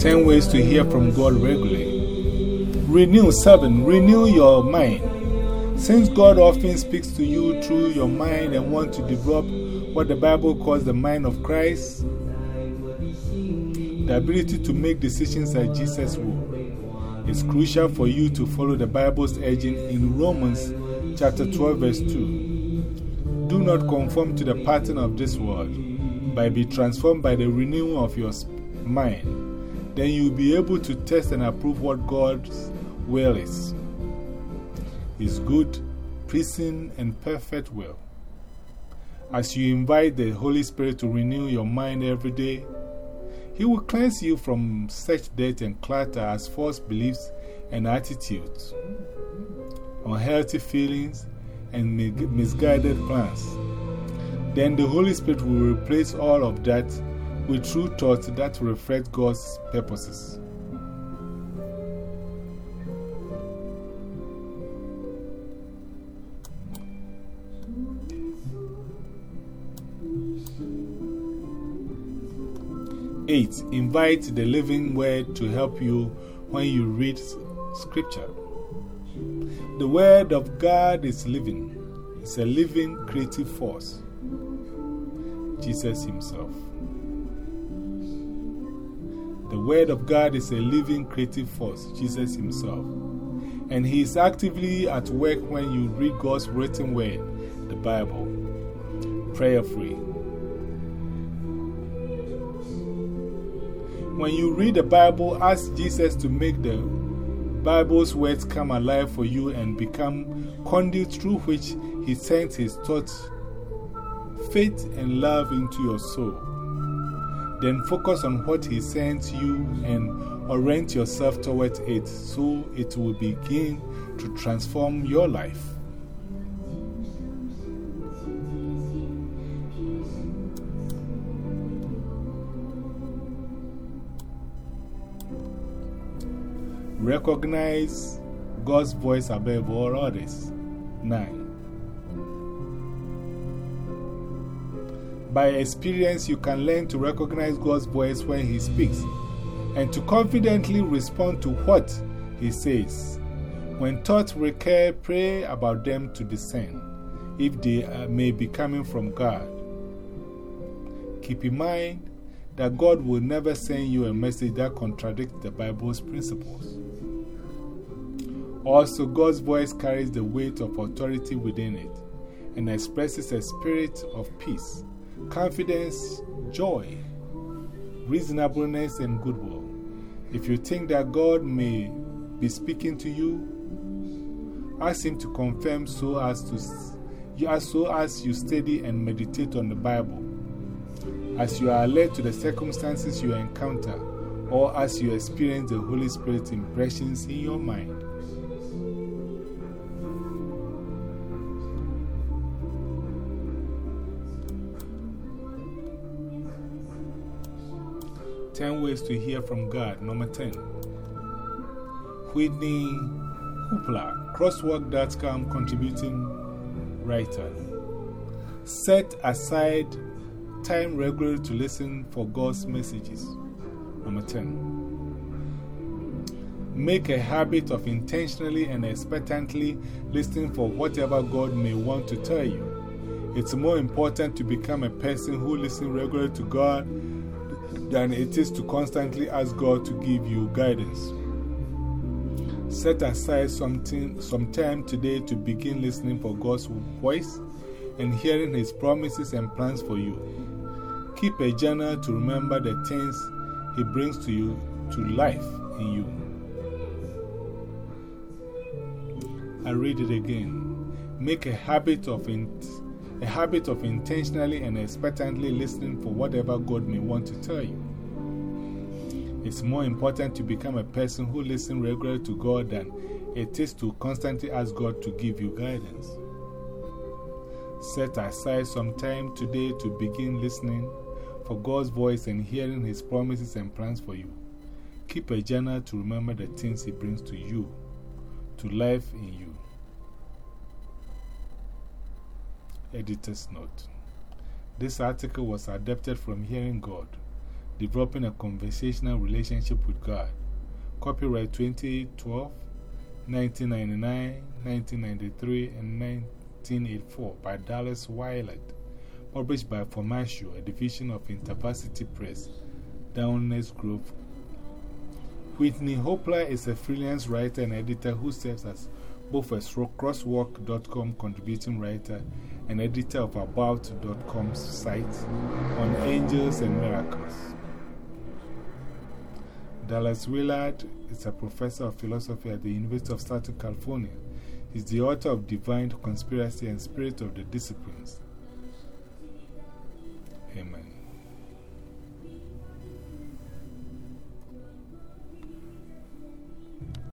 10 ways to hear from God regularly. Renew 7. Renew your mind. Since God often speaks to you through your mind and wants to develop what the Bible calls the mind of Christ, the ability to make decisions as Jesus would, it's crucial for you to follow the Bible's urging in Romans chapter 12, verse 2. Do not conform to the pattern of this world, but be transformed by the renewing of your mind. Then you'll be able to test and approve what God's will is. His good, pleasing, and perfect will. As you invite the Holy Spirit to renew your mind every day, He will cleanse you from such dirt and clutter as false beliefs and attitudes, unhealthy feelings, and misguided plans. Then the Holy Spirit will replace all of that with true thoughts that reflect God's purposes. Eight, invite the living word to help you when you read scripture. The word of God is living, it's a living creative force. Jesus Himself. The Word of God is a living creative force, Jesus Himself. And He is actively at work when you read God's written word, the Bible, prayer free. When you read the Bible, ask Jesus to make the Bible's words come alive for you and become conduit through which He sends His thoughts, faith, and love into your soul. Then focus on what He sends you and orient yourself towards it so it will begin to transform your life. Recognize God's voice above all others. 9. By experience, you can learn to recognize God's voice when He speaks and to confidently respond to what He says. When thoughts recur, pray about them to discern if they may be coming from God. Keep in mind that God will never send you a message that contradicts the Bible's principles. Also, God's voice carries the weight of authority within it and expresses a spirit of peace, confidence, joy, reasonableness, and goodwill. If you think that God may be speaking to you, ask Him to confirm so as, to, so as you study and meditate on the Bible. As you are led to the circumstances you encounter, or as you experience the Holy Spirit's impressions in your mind. Ten ways to hear from God. Number 10. Whitney Hopler, crosswalk.com contributing writer. Set aside time regularly to listen for God's messages. Number 10. Make a habit of intentionally and expectantly listening for whatever God may want to tell you. It's more important to become a person who listens regularly to God than it is to constantly ask God to give you guidance. Set aside something, some time today to begin listening for God's voice and hearing His promises and plans for you. Keep a journal to remember the things He brings to you to life in you. I read it again. Make a habit of a habit of intentionally and expectantly listening for whatever God may want to tell you. It's more important to become a person who listens regularly to God than it is to constantly ask God to give you guidance. Set aside some time today to begin listening for God's voice and hearing His promises and plans for you. Keep a journal to remember the things He brings to you, to life in you. Editor's note. This article was adapted from Hearing God, Developing a Conversational Relationship with God. Copyright 2012, 1999, 1993, and 1984 by Dallas Willard. Published by Formatio, a division of InterVarsity Press, Downers Grove. Whitney Hopler is a freelance writer and editor who serves as both a crosswalk.com contributing writer and editor of about.com's site on angels and miracles. Dallas Willard is a professor of philosophy at the University of Southern California. He's the author of Divine Conspiracy and Spirit of the Disciplines. Amen.